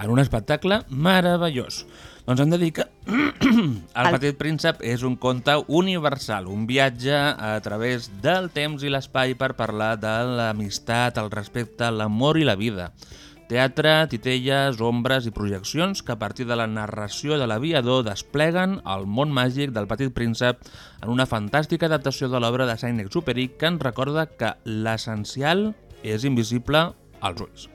En un espectacle meravellós. Doncs hem de dir que El El- Petit Príncep és un conte universal, un viatge a través del temps i l'espai per parlar de l'amistat, el respecte, l'amor i la vida. Teatre, titelles, ombres i projeccions que a partir de la narració de l'aviador despleguen el món màgic del Petit Príncep en una fantàstica adaptació de l'obra de Saint-Exupéry que ens recorda que l'essencial és invisible als ulls.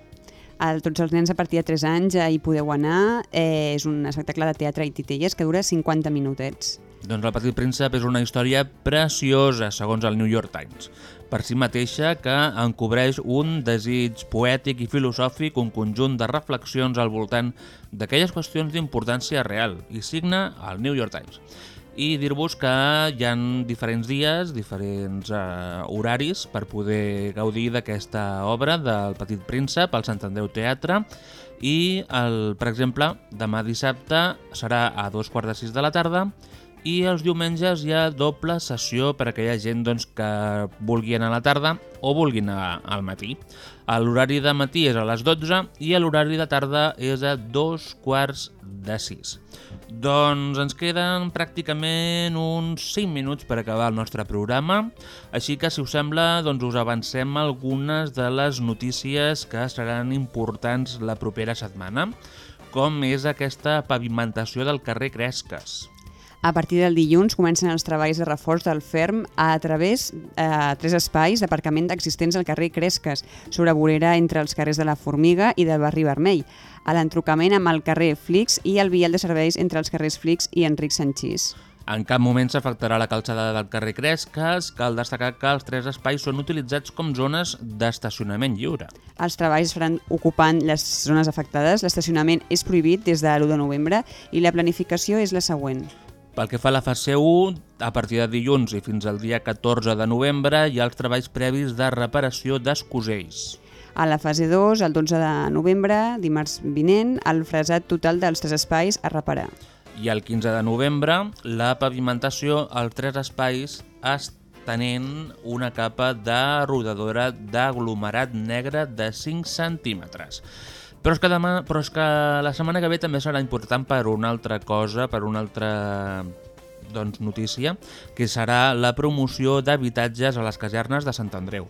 El, tots els nens a partir de 3 anys eh, hi podeu anar. Eh, és un espectacle de teatre i titelles que dura 50 minutets. Doncs El Petit Príncep és una història preciosa, segons el New York Times, per si mateixa que encobreix un desig poètic i filosòfic, un conjunt de reflexions al voltant d'aquelles qüestions d'importància real, i signa el New York Times. I dir-vos que hi han diferents dies, diferents eh, horaris per poder gaudir d'aquesta obra del Petit Príncep al Sant Andreu Teatre i, el, per exemple, demà dissabte serà a dos quarts de sis de la tarda i els diumenges hi ha doble sessió per a aquella gent doncs, que vulgui anar a la tarda o vulgui anar al matí. L'horari de matí és a les 12 i l'horari de tarda és a dos quarts de 6. Doncs ens queden pràcticament uns 5 minuts per acabar el nostre programa, així que si us sembla doncs us avancem algunes de les notícies que seran importants la propera setmana, com és aquesta pavimentació del carrer Cresques. A partir del dilluns comencen els treballs de reforç del ferm a través de eh, tres espais d'aparcament existents al carrer Cresques, sobre vorera entre els carrers de la Formiga i del barri Vermell, a l'entrocament amb el carrer Flix i el vial de serveis entre els carrers Flix i Enric Sanchís. En cap moment s'afectarà la calçada del carrer Cresques, cal destacar que els tres espais són utilitzats com zones d'estacionament lliure. Els treballs faran ocupant les zones afectades, l'estacionament és prohibit des de l'1 de novembre i la planificació és la següent. Pel que fa a la fase 1, a partir de dilluns i fins al dia 14 de novembre hi ha els treballs previs de reparació d'escusells. A la fase 2, el 12 de novembre, dimarts vinent, el fresat total dels tres espais a reparar. I el 15 de novembre, la pavimentació als tres espais estenent una capa de rodadora d'aglomerat negre de 5 centímetres. Però és, que demà, però és que la setmana que ve també serà important per una altra cosa, per una altra doncs, notícia, que serà la promoció d'habitatges a les casernes de Sant Andreu.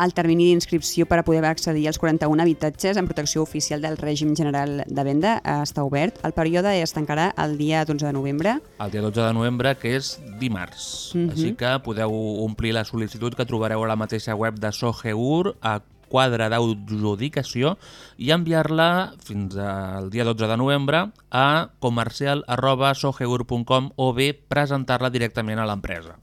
El termini d'inscripció per a poder accedir als 41 habitatges en protecció oficial del règim general de venda eh, està obert. El període es tancarà el dia 12 de novembre. El dia 12 de novembre, que és dimarts. Mhm. Així que podeu omplir la sol·licitud que trobareu a la mateixa web de Soheur a quadre d'adjudicació i enviar-la fins al dia 12 de novembre a comercial arroba soheur.com o bé presentar-la directament a l'empresa.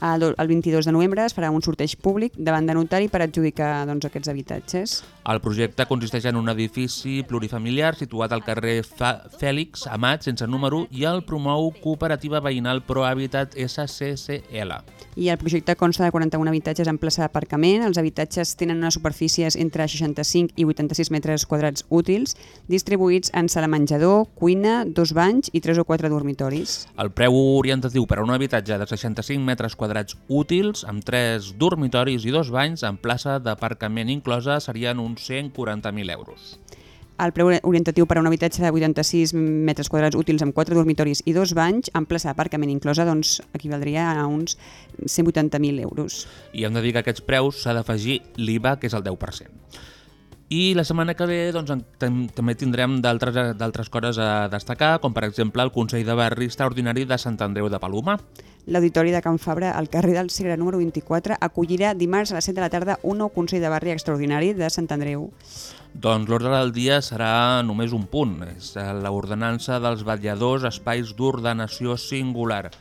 El do- el 22 de novembre es farà un sorteig públic davant de notari per adjudicar doncs, aquests habitatges. El projecte consisteix en un edifici plurifamiliar situat al carrer Fa Fèlix Amat, sense número, i el promou Cooperativa Veïnal Pro Habitat SCCL. I el projecte consta de 41 habitatges en plaça d'aparcament. Els habitatges tenen unes superfícies entre 65 i 86 metres quadrats útils, distribuïts en sala menjador, cuina, dos banys i tres o quatre dormitoris. El preu orientatiu per a un habitatge de 65 metres quadrats útils, amb 3 dormitoris i dos banys, en plaça d'aparcament inclosa, serien uns 140.000 euros. El preu orientatiu per a un habitatge de 86 metres quadrats útils amb 4 dormitoris i dos banys, amb plaça d'aparcament inclosa, doncs equivaldria a uns 180.000 euros. I hem de dir que aquests preus s'ha d'afegir l'IVA, que és el 10%. I la setmana que ve doncs, també tindrem d'altres d'altres coses a destacar, com per exemple el Consell de Barri Extraordinari de Sant Andreu de Paloma. L'Auditori de Can Fabra, al carrer del Segre número 24, acollirà dimarts a les 7 de la tarda un nou Consell de Barri Extraordinari de Sant Andreu. Doncs l'ordre del dia serà només un punt, és l'ordenança dels vetlladors espais d'ordenació singular.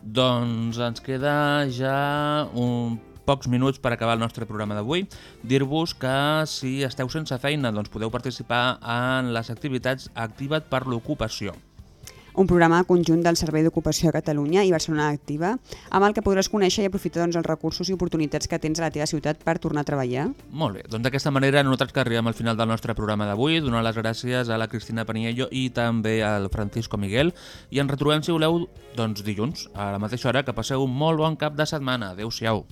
Doncs ens queda ja un pocs minuts per acabar el nostre programa d'avui. Dir-vos que si esteu sense feina doncs podeu participar en les activitats Activa't per l'ocupació. un programa conjunt del Servei d'Ocupació de Catalunya i Barcelona Activa, amb el que podràs conèixer i aprofitar doncs, els recursos i oportunitats que tens a la teva ciutat per tornar a treballar. Molt bé, doncs d'aquesta manera nosaltres que arribem al final del nostre programa d'avui, donar les gràcies a la Cristina Paniello i també al Francisco Miguel i ens retrobem, si voleu, doncs dilluns, a la mateixa hora, que passeu un molt bon cap de setmana. Adéu-siau.